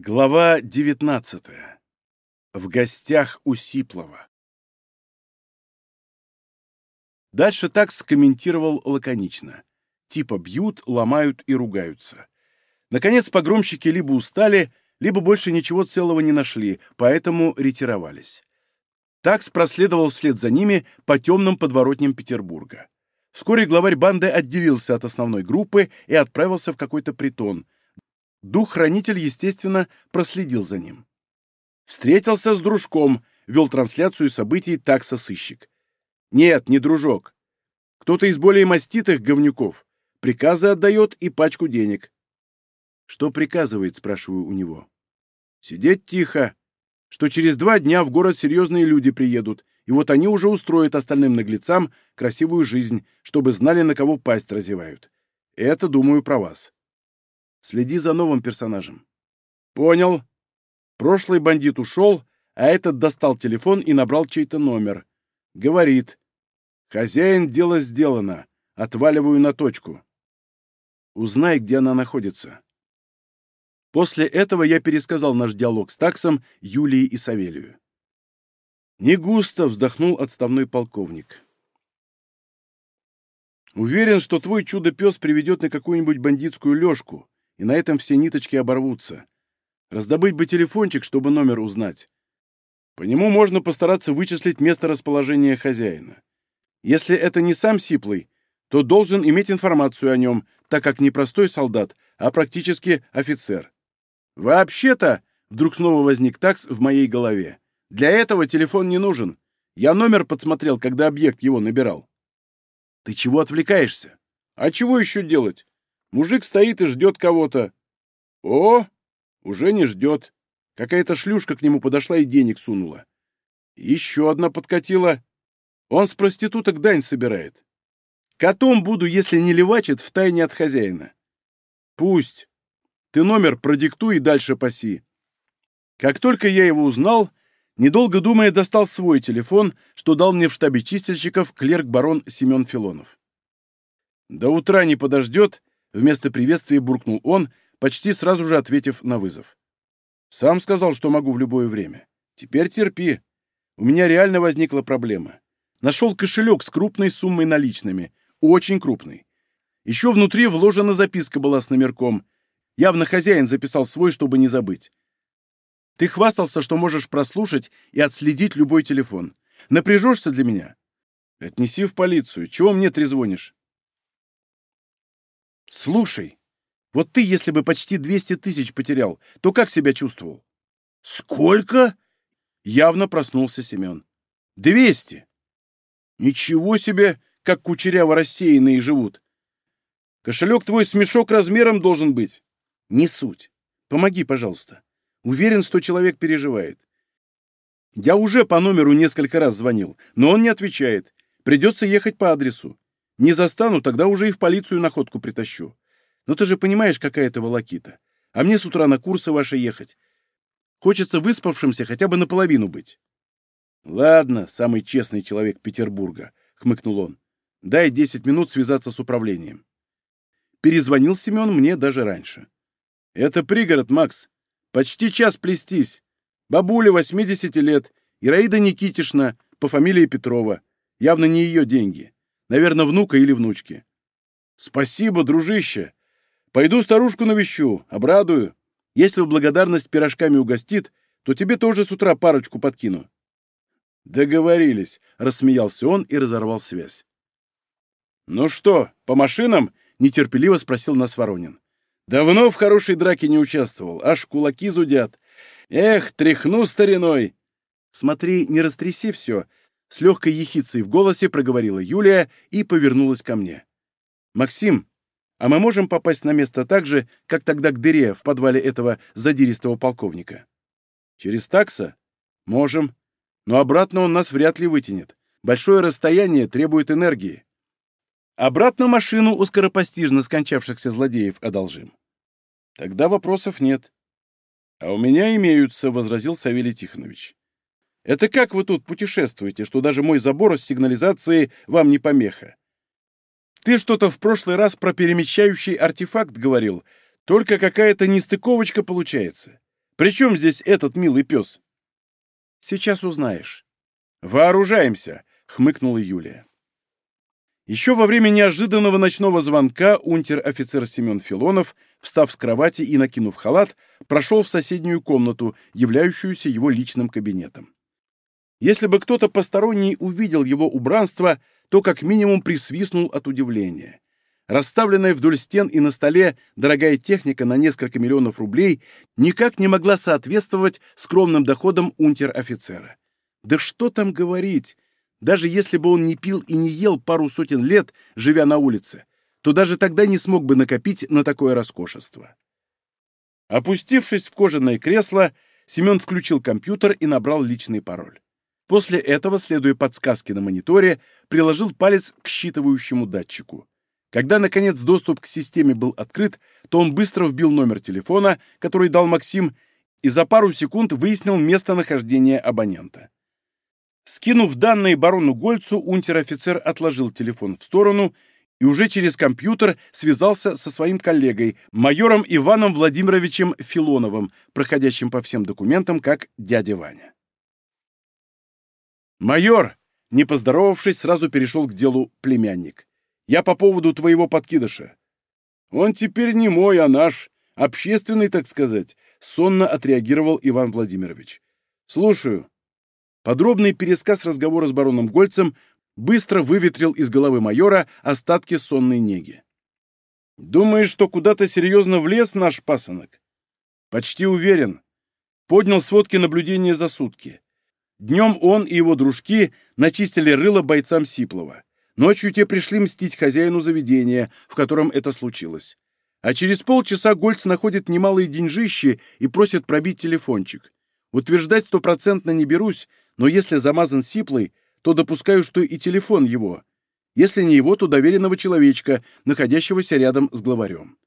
Глава 19. В гостях у Сиплова. Дальше так скомментировал лаконично. Типа бьют, ломают и ругаются. Наконец погромщики либо устали, либо больше ничего целого не нашли, поэтому ретировались. Такс проследовал вслед за ними по темным подворотням Петербурга. Вскоре главарь банды отделился от основной группы и отправился в какой-то притон — Дух-хранитель, естественно, проследил за ним. Встретился с дружком, вел трансляцию событий такса-сыщик. Нет, не дружок. Кто-то из более маститых говнюков. Приказы отдает и пачку денег. Что приказывает, спрашиваю у него. Сидеть тихо. Что через два дня в город серьезные люди приедут, и вот они уже устроят остальным наглецам красивую жизнь, чтобы знали, на кого пасть разевают. Это, думаю, про вас. Следи за новым персонажем. Понял. Прошлый бандит ушел, а этот достал телефон и набрал чей-то номер. Говорит. Хозяин, дело сделано. Отваливаю на точку. Узнай, где она находится. После этого я пересказал наш диалог с Таксом, Юлией и Савелию. Не густо вздохнул отставной полковник. Уверен, что твой чудо-пес приведет на какую-нибудь бандитскую лёжку, и на этом все ниточки оборвутся. Раздобыть бы телефончик, чтобы номер узнать. По нему можно постараться вычислить место расположения хозяина. Если это не сам Сиплый, то должен иметь информацию о нем, так как не простой солдат, а практически офицер. Вообще-то, вдруг снова возник такс в моей голове. Для этого телефон не нужен. Я номер подсмотрел, когда объект его набирал. Ты чего отвлекаешься? А чего еще делать? Мужик стоит и ждет кого-то. О, уже не ждет. Какая-то шлюшка к нему подошла и денег сунула. Еще одна подкатила. Он с проституток дань собирает. Котом буду, если не левачит, в тайне от хозяина. Пусть. Ты номер продиктуй и дальше паси. Как только я его узнал, недолго думая, достал свой телефон, что дал мне в штабе чистильщиков клерк-барон Семен Филонов. До утра не подождет, Вместо приветствия буркнул он, почти сразу же ответив на вызов. «Сам сказал, что могу в любое время. Теперь терпи. У меня реально возникла проблема. Нашел кошелек с крупной суммой наличными. Очень крупный. Еще внутри вложена записка была с номерком. Явно хозяин записал свой, чтобы не забыть. Ты хвастался, что можешь прослушать и отследить любой телефон. Напряжешься для меня? Отнеси в полицию. Чего мне трезвонишь? «Слушай, вот ты, если бы почти 200 тысяч потерял, то как себя чувствовал?» «Сколько?» — явно проснулся Семен. «Двести!» «Ничего себе, как кучеряво рассеянные живут! Кошелек твой с мешок размером должен быть!» «Не суть. Помоги, пожалуйста. Уверен, что человек переживает. Я уже по номеру несколько раз звонил, но он не отвечает. Придется ехать по адресу. Не застану, тогда уже и в полицию находку притащу. Но ты же понимаешь, какая это волокита. А мне с утра на курсы ваши ехать. Хочется выспавшимся хотя бы наполовину быть. Ладно, самый честный человек Петербурга, хмыкнул он. Дай десять минут связаться с управлением. Перезвонил Семен мне даже раньше. Это пригород, Макс. Почти час плестись. Бабуля 80 лет, Ираида Никитишна, по фамилии Петрова. Явно не ее деньги. Наверное, внука или внучки. Спасибо, дружище. Пойду старушку навещу, обрадую. Если в благодарность пирожками угостит, то тебе тоже с утра парочку подкину. Договорились, рассмеялся он и разорвал связь. Ну что, по машинам? нетерпеливо спросил нас Воронин. Давно в хорошей драке не участвовал, аж кулаки зудят. Эх, тряхну стариной. Смотри, не растряси все, с легкой ехицей в голосе проговорила Юлия и повернулась ко мне. «Максим, а мы можем попасть на место так же, как тогда к дыре в подвале этого задиристого полковника?» «Через такса? Можем. Но обратно он нас вряд ли вытянет. Большое расстояние требует энергии. Обратно машину у скоропостижно скончавшихся злодеев одолжим». «Тогда вопросов нет». «А у меня имеются», — возразил Савелий Тихонович. Это как вы тут путешествуете, что даже мой забор с сигнализацией вам не помеха? Ты что-то в прошлый раз про перемещающий артефакт говорил, только какая-то нестыковочка получается. При чем здесь этот милый пес? Сейчас узнаешь. Вооружаемся, хмыкнула Юлия. Еще во время неожиданного ночного звонка унтер-офицер Семен Филонов, встав с кровати и накинув халат, прошел в соседнюю комнату, являющуюся его личным кабинетом. Если бы кто-то посторонний увидел его убранство, то как минимум присвистнул от удивления. Расставленная вдоль стен и на столе дорогая техника на несколько миллионов рублей никак не могла соответствовать скромным доходам унтер-офицера. Да что там говорить, даже если бы он не пил и не ел пару сотен лет, живя на улице, то даже тогда не смог бы накопить на такое роскошество. Опустившись в кожаное кресло, Семен включил компьютер и набрал личный пароль. После этого, следуя подсказке на мониторе, приложил палец к считывающему датчику. Когда, наконец, доступ к системе был открыт, то он быстро вбил номер телефона, который дал Максим, и за пару секунд выяснил местонахождение абонента. Скинув данные барону Гольцу, унтер-офицер отложил телефон в сторону и уже через компьютер связался со своим коллегой, майором Иваном Владимировичем Филоновым, проходящим по всем документам как дядя Ваня. «Майор!» — не поздоровавшись, сразу перешел к делу племянник. Я по поводу твоего подкидыша. Он теперь не мой, а наш, общественный, так сказать, сонно отреагировал Иван Владимирович. Слушаю. Подробный пересказ разговора с бароном Гольцем быстро выветрил из головы майора остатки сонной неги. «Думаешь, что куда-то серьезно влез наш пасынок?» «Почти уверен. Поднял сводки наблюдения за сутки. Днем он и его дружки начистили рыло бойцам Сиплова. Ночью те пришли мстить хозяину заведения, в котором это случилось. А через полчаса Гольц находит немалые деньжищи и просит пробить телефончик. Утверждать стопроцентно не берусь, но если замазан сиплой, то допускаю, что и телефон его. Если не его, то доверенного человечка, находящегося рядом с главарем.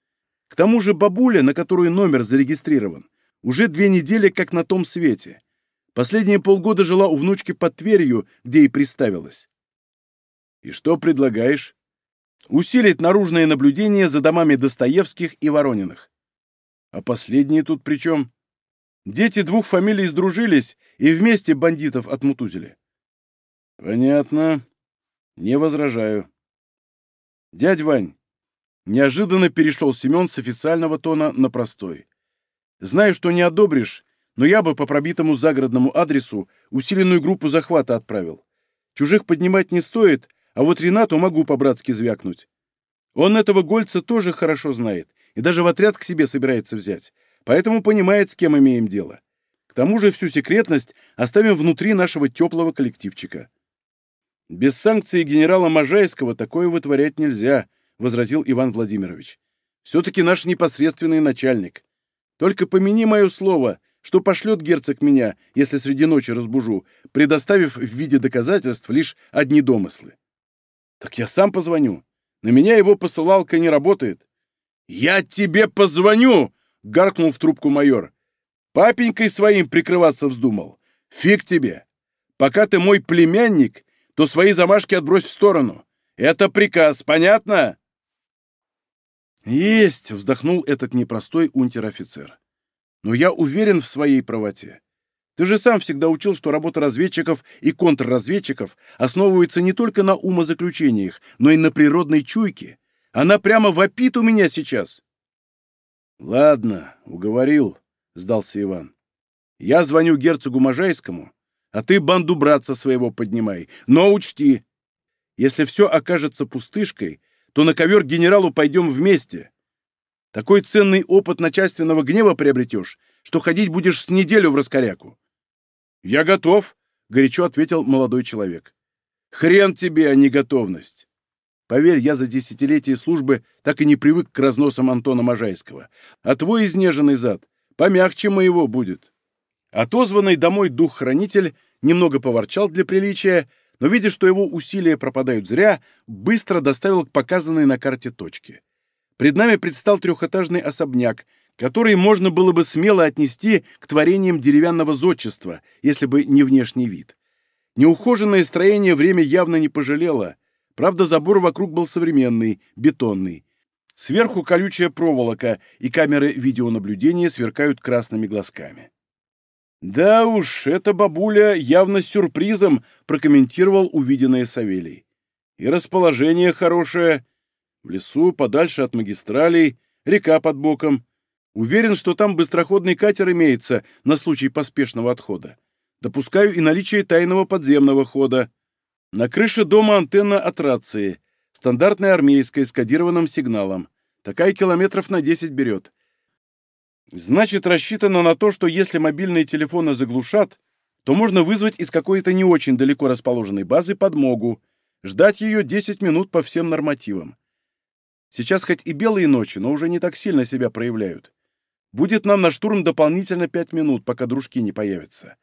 К тому же бабуля, на которую номер зарегистрирован, уже две недели как на том свете. Последние полгода жила у внучки под Тверью, где и приставилась. И что предлагаешь? Усилить наружное наблюдение за домами Достоевских и Ворониных. А последние тут при чем? Дети двух фамилий сдружились и вместе бандитов отмутузили. Понятно. Не возражаю. Дядь Вань, неожиданно перешел Семен с официального тона на простой. Знаю, что не одобришь, но я бы по пробитому загородному адресу усиленную группу захвата отправил. Чужих поднимать не стоит, а вот Ренату могу по-братски звякнуть. Он этого Гольца тоже хорошо знает и даже в отряд к себе собирается взять, поэтому понимает, с кем имеем дело. К тому же всю секретность оставим внутри нашего теплого коллективчика. «Без санкции генерала Можайского такое вытворять нельзя», — возразил Иван Владимирович. «Все-таки наш непосредственный начальник. Только помяни мое слово, что пошлет герцог меня, если среди ночи разбужу, предоставив в виде доказательств лишь одни домыслы. «Так я сам позвоню. На меня его посылалка не работает». «Я тебе позвоню!» — гаркнул в трубку майор. «Папенькой своим прикрываться вздумал. Фиг тебе! Пока ты мой племянник, то свои замашки отбрось в сторону. Это приказ, понятно?» «Есть!» — вздохнул этот непростой унтер-офицер. «Но я уверен в своей правоте. Ты же сам всегда учил, что работа разведчиков и контрразведчиков основывается не только на умозаключениях, но и на природной чуйке. Она прямо вопит у меня сейчас. Ладно, уговорил, сдался Иван. Я звоню герцогу Можайскому, а ты банду братца своего поднимай. Но учти, если все окажется пустышкой, то на ковер генералу пойдем вместе. Такой ценный опыт начальственного гнева приобретешь, что ходить будешь с неделю в раскоряку. «Я готов», — горячо ответил молодой человек. «Хрен тебе, а не готовность!» Поверь, я за десятилетия службы так и не привык к разносам Антона Можайского. А твой изнеженный зад помягче моего будет. Отозванный домой дух-хранитель немного поворчал для приличия, но, видя, что его усилия пропадают зря, быстро доставил к показанной на карте точке. Пред нами предстал трехэтажный особняк, который можно было бы смело отнести к творениям деревянного зодчества, если бы не внешний вид. Неухоженное строение время явно не пожалело. Правда, забор вокруг был современный, бетонный. Сверху колючая проволока, и камеры видеонаблюдения сверкают красными глазками. «Да уж, эта бабуля явно с сюрпризом», — прокомментировал увиденное Савелий. «И расположение хорошее. В лесу, подальше от магистралей, река под боком. Уверен, что там быстроходный катер имеется на случай поспешного отхода. Допускаю и наличие тайного подземного хода. На крыше дома антенна от рации. Стандартная армейская с кодированным сигналом. Такая километров на 10 берет. Значит, рассчитано на то, что если мобильные телефоны заглушат, то можно вызвать из какой-то не очень далеко расположенной базы подмогу, ждать ее 10 минут по всем нормативам. Сейчас хоть и белые ночи, но уже не так сильно себя проявляют. Будет нам на штурм дополнительно 5 минут, пока дружки не появятся.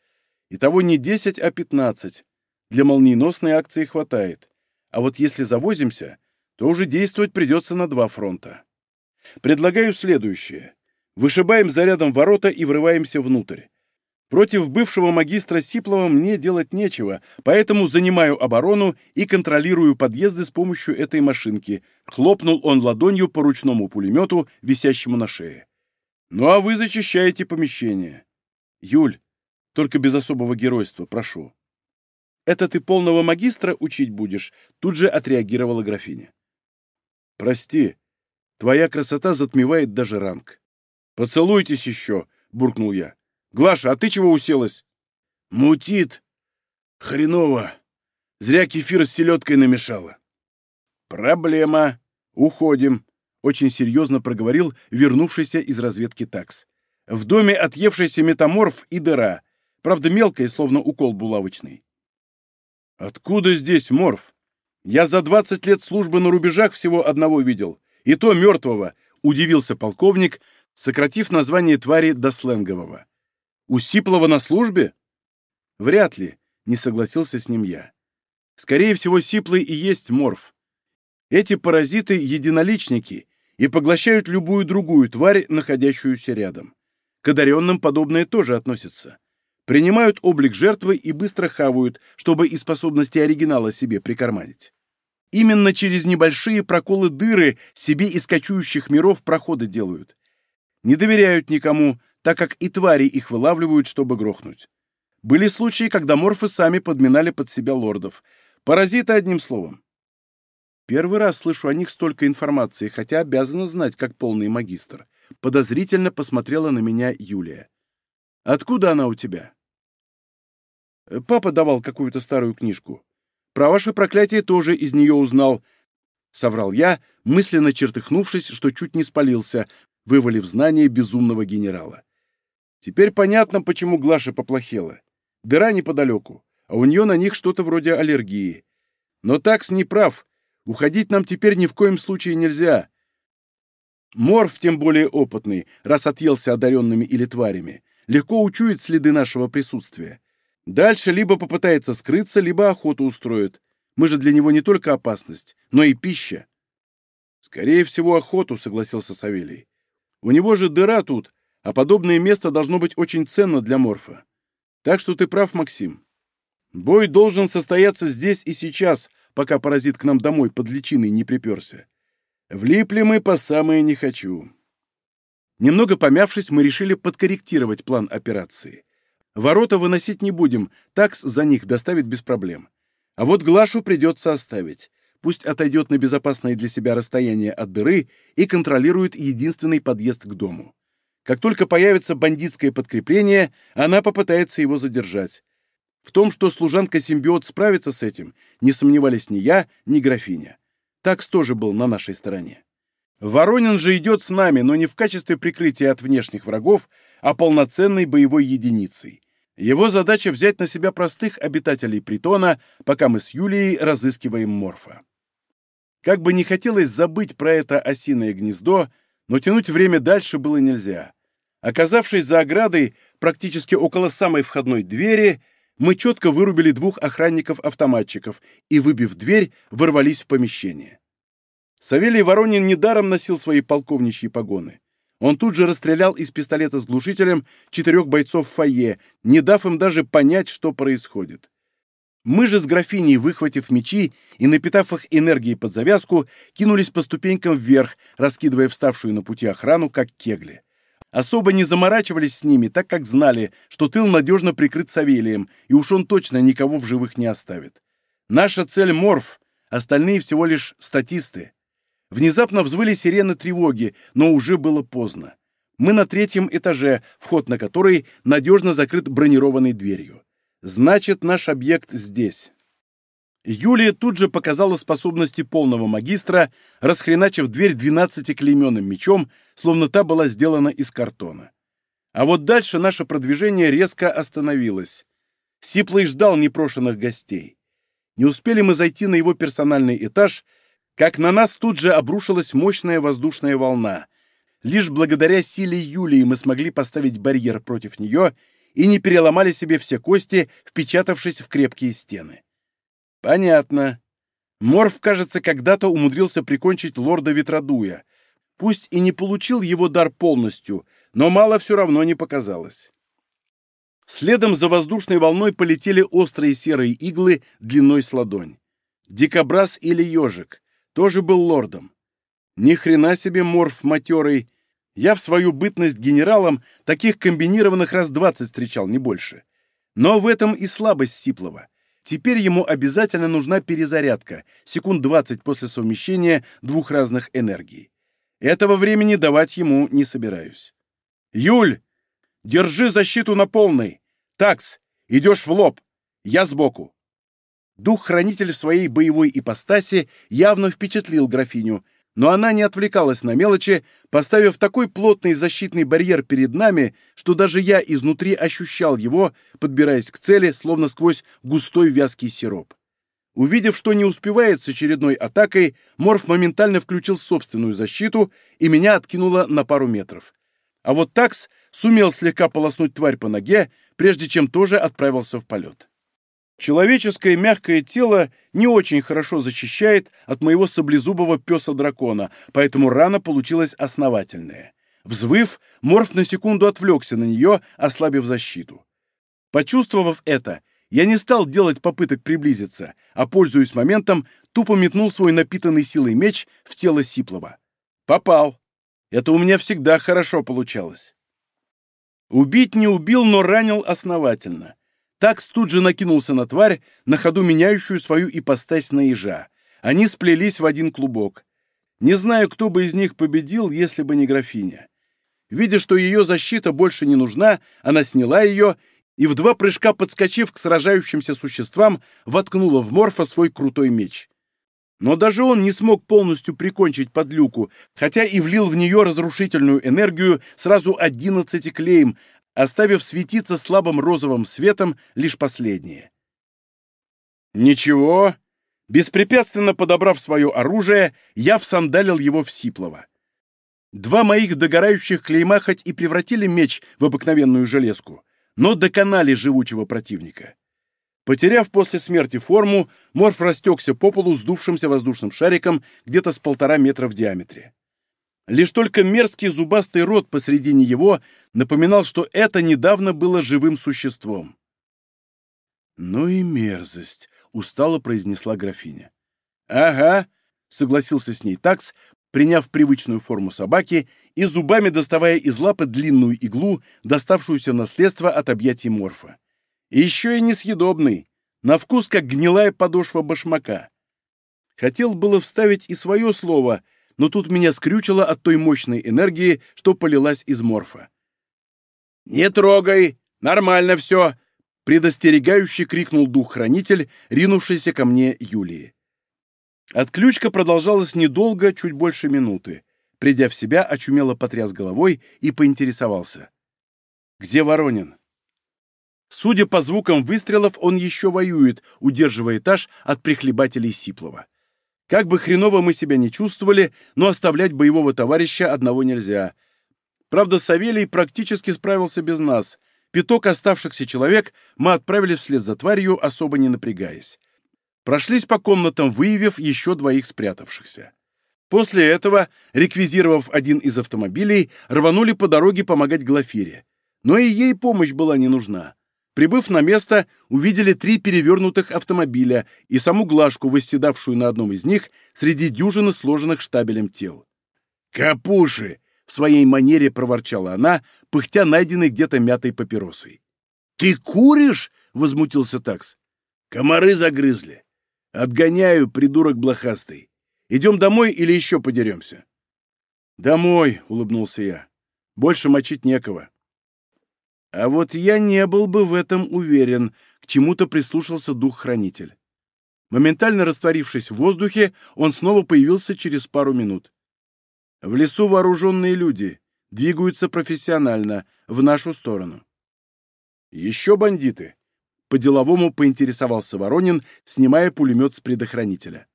Итого не 10, а 15. Для молниеносной акции хватает. А вот если завозимся, то уже действовать придется на два фронта. Предлагаю следующее. Вышибаем зарядом ворота и врываемся внутрь. Против бывшего магистра Сиплова мне делать нечего, поэтому занимаю оборону и контролирую подъезды с помощью этой машинки. Хлопнул он ладонью по ручному пулемету, висящему на шее. Ну а вы зачищаете помещение. Юль, только без особого геройства, прошу. Это ты полного магистра учить будешь? Тут же отреагировала графиня. Прости, твоя красота затмевает даже ранг. «Поцелуйтесь еще!» — буркнул я. «Глаша, а ты чего уселась?» «Мутит! Хреново! Зря кефир с селедкой намешала!» «Проблема! Уходим!» — очень серьезно проговорил вернувшийся из разведки такс. «В доме отъевшийся метаморф и дыра, правда мелкая, словно укол булавочный». «Откуда здесь морф? Я за двадцать лет службы на рубежах всего одного видел, и то мертвого», — удивился полковник, — сократив название твари до сленгового. «У Сиплова на службе?» «Вряд ли», — не согласился с ним я. «Скорее всего, Сиплый и есть морф. Эти паразиты — единоличники и поглощают любую другую тварь, находящуюся рядом. К одаренным подобное тоже относится. Принимают облик жертвы и быстро хавают, чтобы и способности оригинала себе прикарманить. Именно через небольшие проколы дыры себе из кочующих миров проходы делают не доверяют никому, так как и твари их вылавливают, чтобы грохнуть. Были случаи, когда морфы сами подминали под себя лордов. Паразиты, одним словом. Первый раз слышу о них столько информации, хотя обязана знать, как полный магистр. Подозрительно посмотрела на меня Юлия. «Откуда она у тебя?» «Папа давал какую-то старую книжку. Про ваше проклятие тоже из нее узнал», — соврал я, мысленно чертыхнувшись, что чуть не спалился, вывалив знания безумного генерала. Теперь понятно, почему Глаша поплохела. Дыра неподалеку, а у нее на них что-то вроде аллергии. Но такс не прав. Уходить нам теперь ни в коем случае нельзя. Морф, тем более опытный, раз отъелся одаренными или тварями, легко учует следы нашего присутствия. Дальше либо попытается скрыться, либо охоту устроит. Мы же для него не только опасность, но и пища. Скорее всего, охоту, согласился Савелий. У него же дыра тут, а подобное место должно быть очень ценно для Морфа. Так что ты прав, Максим. Бой должен состояться здесь и сейчас, пока паразит к нам домой под личиной не приперся. Влипли мы по самое не хочу. Немного помявшись, мы решили подкорректировать план операции. Ворота выносить не будем, такс за них доставит без проблем. А вот Глашу придется оставить пусть отойдет на безопасное для себя расстояние от дыры и контролирует единственный подъезд к дому. Как только появится бандитское подкрепление, она попытается его задержать. В том, что служанка-симбиот справится с этим, не сомневались ни я, ни графиня. Такс тоже был на нашей стороне. Воронин же идет с нами, но не в качестве прикрытия от внешних врагов, а полноценной боевой единицей. Его задача взять на себя простых обитателей притона, пока мы с Юлией разыскиваем Морфа. Как бы не хотелось забыть про это осиное гнездо, но тянуть время дальше было нельзя. Оказавшись за оградой, практически около самой входной двери, мы четко вырубили двух охранников-автоматчиков и, выбив дверь, ворвались в помещение. Савелий Воронин недаром носил свои полковничьи погоны. Он тут же расстрелял из пистолета с глушителем четырех бойцов в фойе, не дав им даже понять, что происходит. Мы же с графиней, выхватив мечи и напитав их энергией под завязку, кинулись по ступенькам вверх, раскидывая вставшую на пути охрану, как кегли. Особо не заморачивались с ними, так как знали, что тыл надежно прикрыт Савелием, и уж он точно никого в живых не оставит. Наша цель — Морф, остальные всего лишь статисты. Внезапно взвыли сирены тревоги, но уже было поздно. Мы на третьем этаже, вход на который надежно закрыт бронированной дверью. Значит, наш объект здесь. Юлия тут же показала способности полного магистра, расхреначив дверь двенадцатиклейменным мечом, словно та была сделана из картона. А вот дальше наше продвижение резко остановилось. Сиплый ждал непрошенных гостей. Не успели мы зайти на его персональный этаж, как на нас тут же обрушилась мощная воздушная волна. Лишь благодаря силе Юлии мы смогли поставить барьер против нее и не переломали себе все кости, впечатавшись в крепкие стены. Понятно. Морф, кажется, когда-то умудрился прикончить лорда Ветродуя. Пусть и не получил его дар полностью, но мало все равно не показалось. Следом за воздушной волной полетели острые серые иглы длиной с ладонь. Дикобраз или ежик тоже был лордом. Ни хрена себе морф матерый, я в свою бытность генералом таких комбинированных раз двадцать встречал, не больше. Но в этом и слабость Сиплова. Теперь ему обязательно нужна перезарядка, секунд двадцать после совмещения двух разных энергий. Этого времени давать ему не собираюсь. «Юль, держи защиту на полной! Такс, идешь в лоб! Я сбоку!» Дух-хранитель в своей боевой ипостаси явно впечатлил графиню — но она не отвлекалась на мелочи, поставив такой плотный защитный барьер перед нами, что даже я изнутри ощущал его, подбираясь к цели, словно сквозь густой вязкий сироп. Увидев, что не успевает с очередной атакой, Морф моментально включил собственную защиту и меня откинуло на пару метров. А вот Такс сумел слегка полоснуть тварь по ноге, прежде чем тоже отправился в полет. Человеческое мягкое тело не очень хорошо защищает от моего саблезубого песа-дракона, поэтому рана получилась основательная. Взвыв, Морф на секунду отвлекся на нее, ослабив защиту. Почувствовав это, я не стал делать попыток приблизиться, а, пользуясь моментом, тупо метнул свой напитанный силой меч в тело Сиплова. Попал. Это у меня всегда хорошо получалось. Убить не убил, но ранил основательно. Такс тут же накинулся на тварь, на ходу меняющую свою ипостась на ежа. Они сплелись в один клубок. Не знаю, кто бы из них победил, если бы не графиня. Видя, что ее защита больше не нужна, она сняла ее и, в два прыжка подскочив к сражающимся существам, воткнула в Морфа свой крутой меч. Но даже он не смог полностью прикончить подлюку, хотя и влил в нее разрушительную энергию сразу одиннадцати клеем, оставив светиться слабым розовым светом лишь последнее. Ничего, беспрепятственно подобрав свое оружие, я всандалил его в Сиплова. Два моих догорающих клейма хоть и превратили меч в обыкновенную железку, но доконали живучего противника. Потеряв после смерти форму, Морф растекся по полу сдувшимся воздушным шариком где-то с полтора метра в диаметре. Лишь только мерзкий зубастый рот посредине его напоминал, что это недавно было живым существом. «Ну и мерзость», — устало произнесла графиня. «Ага», — согласился с ней такс, приняв привычную форму собаки и зубами доставая из лапы длинную иглу, доставшуюся наследство от объятий морфа. Еще и несъедобный, на вкус как гнилая подошва башмака. Хотел было вставить и свое слово — но тут меня скрючило от той мощной энергии, что полилась из морфа. «Не трогай! Нормально все!» — предостерегающе крикнул дух-хранитель, ринувшийся ко мне Юлии. Отключка продолжалась недолго, чуть больше минуты. Придя в себя, очумело потряс головой и поинтересовался. «Где Воронин?» Судя по звукам выстрелов, он еще воюет, удерживая этаж от прихлебателей Сиплова. Как бы хреново мы себя не чувствовали, но оставлять боевого товарища одного нельзя. Правда, Савелий практически справился без нас. Пяток оставшихся человек мы отправили вслед за тварью, особо не напрягаясь. Прошлись по комнатам, выявив еще двоих спрятавшихся. После этого, реквизировав один из автомобилей, рванули по дороге помогать Глафире. Но и ей помощь была не нужна. Прибыв на место, увидели три перевернутых автомобиля и саму Глашку, восседавшую на одном из них среди дюжины сложенных штабелем тел. «Капуши!» — в своей манере проворчала она, пыхтя найденной где-то мятой папиросой. «Ты куришь?» — возмутился такс. «Комары загрызли. Отгоняю, придурок блохастый. Идем домой или еще подеремся?» «Домой», — улыбнулся я. «Больше мочить некого». А вот я не был бы в этом уверен, к чему-то прислушался дух-хранитель. Моментально растворившись в воздухе, он снова появился через пару минут. В лесу вооруженные люди, двигаются профессионально, в нашу сторону. Еще бандиты. По-деловому поинтересовался Воронин, снимая пулемет с предохранителя.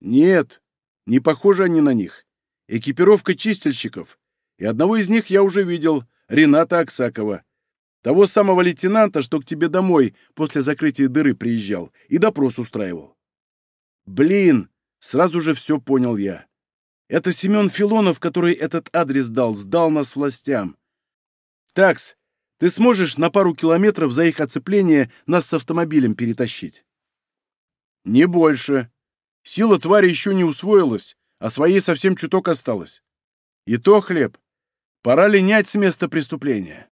Нет, не похожи они на них. Экипировка чистильщиков. И одного из них я уже видел, Рената Аксакова. Того самого лейтенанта, что к тебе домой после закрытия дыры приезжал и допрос устраивал. Блин, сразу же все понял я. Это Семен Филонов, который этот адрес дал, сдал нас властям. Такс, ты сможешь на пару километров за их оцепление нас с автомобилем перетащить? Не больше. Сила твари еще не усвоилась, а своей совсем чуток осталось. И то хлеб. Пора линять с места преступления.